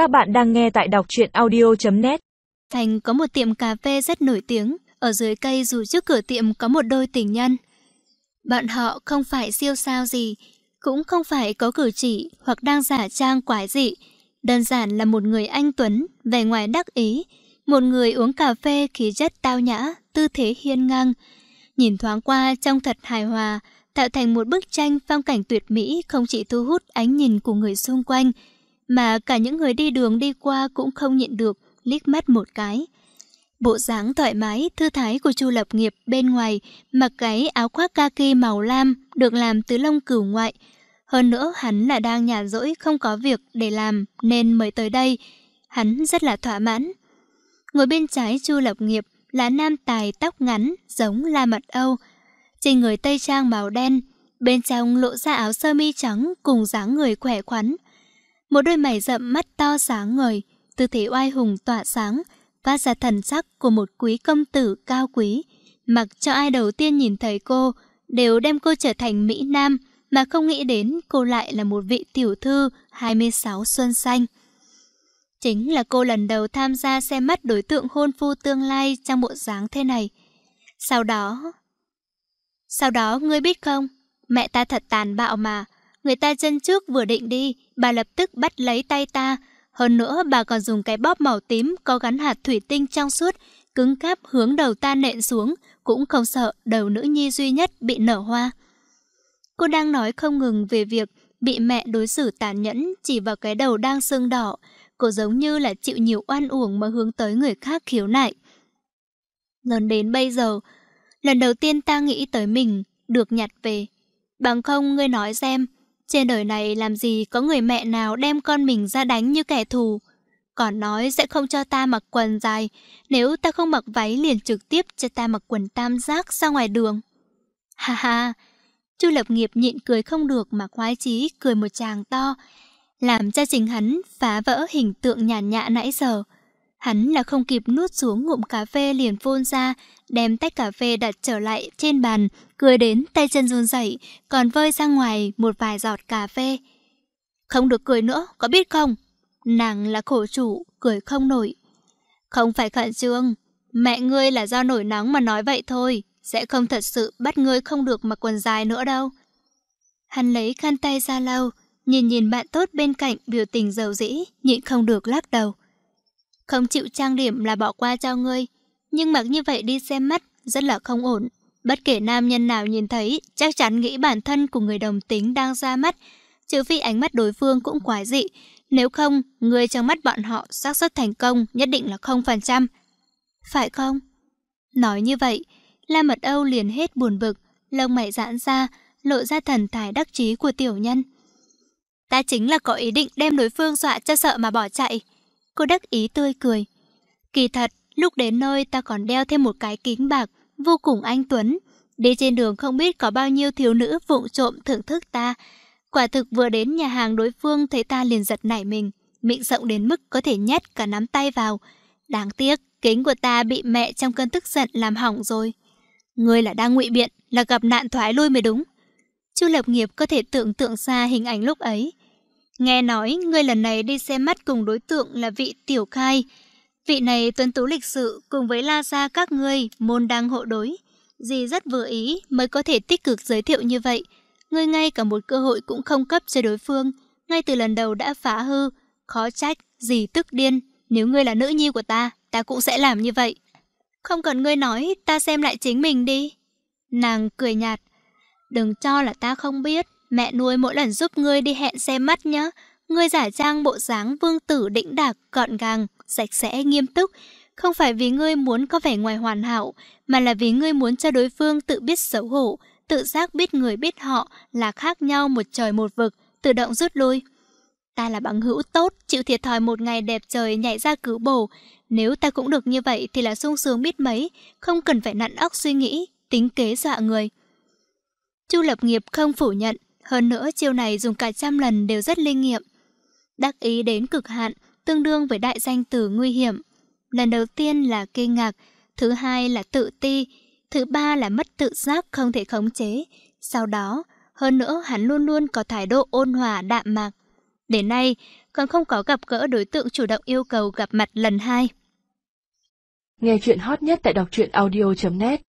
Các bạn đang nghe tại đọc truyện audio.net Thành có một tiệm cà phê rất nổi tiếng, ở dưới cây dù trước cửa tiệm có một đôi tình nhân. Bọn họ không phải siêu sao gì, cũng không phải có cử chỉ hoặc đang giả trang quái dị. Đơn giản là một người anh Tuấn, vẻ ngoài đắc ý, một người uống cà phê khí chất tao nhã, tư thế hiên ngang. Nhìn thoáng qua trông thật hài hòa, tạo thành một bức tranh phong cảnh tuyệt mỹ không chỉ thu hút ánh nhìn của người xung quanh, mà cả những người đi đường đi qua cũng không nhịn được, liếc mắt một cái. Bộ dáng thoải mái, thư thái của Chu Lập Nghiệp bên ngoài mặc cái áo khoác kaki màu lam được làm từ lông cửu ngoại. Hơn nữa hắn là đang nhàn rỗi không có việc để làm nên mới tới đây. Hắn rất là thỏa mãn. Ngồi bên trái Chu Lập Nghiệp là nam tài tóc ngắn giống La Mật Âu. Trên người tây trang màu đen, bên trong lộ ra áo sơ mi trắng cùng dáng người khỏe khoắn. Một đôi mày rậm mắt to sáng ngời, tư thế oai hùng tỏa sáng, phát ra thần sắc của một quý công tử cao quý. Mặc cho ai đầu tiên nhìn thấy cô, đều đem cô trở thành Mỹ Nam, mà không nghĩ đến cô lại là một vị tiểu thư 26 xuân xanh. Chính là cô lần đầu tham gia xem mắt đối tượng hôn phu tương lai trong bộ dáng thế này. Sau đó... Sau đó ngươi biết không, mẹ ta thật tàn bạo mà, Người ta chân trước vừa định đi, bà lập tức bắt lấy tay ta. Hơn nữa bà còn dùng cái bóp màu tím có gắn hạt thủy tinh trong suốt, cứng cáp hướng đầu ta nện xuống, cũng không sợ đầu nữ nhi duy nhất bị nở hoa. Cô đang nói không ngừng về việc bị mẹ đối xử tàn nhẫn chỉ vào cái đầu đang sưng đỏ. Cô giống như là chịu nhiều oan uổng mà hướng tới người khác khiếu nại. Lần đến bây giờ, lần đầu tiên ta nghĩ tới mình được nhặt về. Bằng không ngươi nói xem, trên đời này làm gì có người mẹ nào đem con mình ra đánh như kẻ thù. Còn nói sẽ không cho ta mặc quần dài, nếu ta không mặc váy liền trực tiếp cho ta mặc quần tam giác ra ngoài đường. Ha ha, Chu Lập Nghiệp nhịn cười không được mà khoái chí cười một chàng to, làm cho chính hắn phá vỡ hình tượng nhàn nhã nãy giờ. Hắn là không kịp nuốt xuống ngụm cà phê liền phun ra, đem tách cà phê đặt trở lại trên bàn, cười đến tay chân run rẩy, còn vơi ra ngoài một vài giọt cà phê. Không được cười nữa, có biết không? Nàng là khổ chủ, cười không nổi. Không phải khẩn trương, mẹ ngươi là do nổi nóng mà nói vậy thôi, sẽ không thật sự bắt ngươi không được mặc quần dài nữa đâu. Hắn lấy khăn tay ra lau, nhìn nhìn bạn tốt bên cạnh biểu tình dầu dĩ, nhịn không được lắc đầu. Không chịu trang điểm là bỏ qua cho ngươi, nhưng mặc như vậy đi xem mắt rất là không ổn. Bất kể nam nhân nào nhìn thấy, chắc chắn nghĩ bản thân của người đồng tính đang ra mắt, trừ phi ánh mắt đối phương cũng quái dị. Nếu không, người trong mắt bọn họ xác suất thành công nhất định là không phần trăm. Phải không? Nói như vậy, La Mật Âu liền hết buồn bực, lông mày giãn ra, lộ ra thần thái đắc chí của tiểu nhân. Ta chính là có ý định đem đối phương dọa cho sợ mà bỏ chạy. Cô đắc ý tươi cười. Kỳ thật, lúc đến nơi ta còn đeo thêm một cái kính bạc, vô cùng anh Tuấn. Đi trên đường không biết có bao nhiêu thiếu nữ vụng trộm thưởng thức ta. Quả thực vừa đến nhà hàng đối phương thấy ta liền giật nảy mình, miệng rộng đến mức có thể nhét cả nắm tay vào. Đáng tiếc, kính của ta bị mẹ trong cơn tức giận làm hỏng rồi. Ngươi là đang ngụy biện, là gặp nạn thoái lui mới đúng. Chu Lập Nghiệp có thể tưởng tượng ra hình ảnh lúc ấy. Nghe nói ngươi lần này đi xem mắt cùng đối tượng là vị tiểu khai. Vị này tuấn tú lịch sự cùng với la gia các ngươi môn đang hộ đối. Dì rất vừa ý mới có thể tích cực giới thiệu như vậy. Ngươi ngay cả một cơ hội cũng không cấp cho đối phương. Ngay từ lần đầu đã phá hư. Khó trách, dì tức điên. Nếu ngươi là nữ nhi của ta, ta cũng sẽ làm như vậy. Không cần ngươi nói, ta xem lại chính mình đi. Nàng cười nhạt. Đừng cho là ta không biết. Mẹ nuôi mỗi lần giúp ngươi đi hẹn xe mắt nhá. Ngươi giả trang bộ dáng vương tử đĩnh đạc, gọn gàng, sạch sẽ, nghiêm túc. Không phải vì ngươi muốn có vẻ ngoài hoàn hảo, mà là vì ngươi muốn cho đối phương tự biết xấu hổ, tự giác biết người biết họ là khác nhau một trời một vực, tự động rút lui. Ta là bằng hữu tốt, chịu thiệt thòi một ngày đẹp trời nhảy ra cứu bổ. Nếu ta cũng được như vậy thì là sung sướng biết mấy, không cần phải nặn óc suy nghĩ, tính kế dọa người. Chu lập nghiệp không phủ nhận, hơn nữa chiêu này dùng cả trăm lần đều rất linh nghiệm. Đắc ý đến cực hạn, tương đương với đại danh từ nguy hiểm. Lần đầu tiên là kinh ngạc, thứ hai là tự ti, thứ ba là mất tự giác không thể khống chế. Sau đó, hơn nữa hắn luôn luôn có thái độ ôn hòa đạm mạc. Đến nay, còn không có gặp gỡ đối tượng chủ động yêu cầu gặp mặt lần hai. Nghe chuyện hot nhất tại đọc truyện audio.net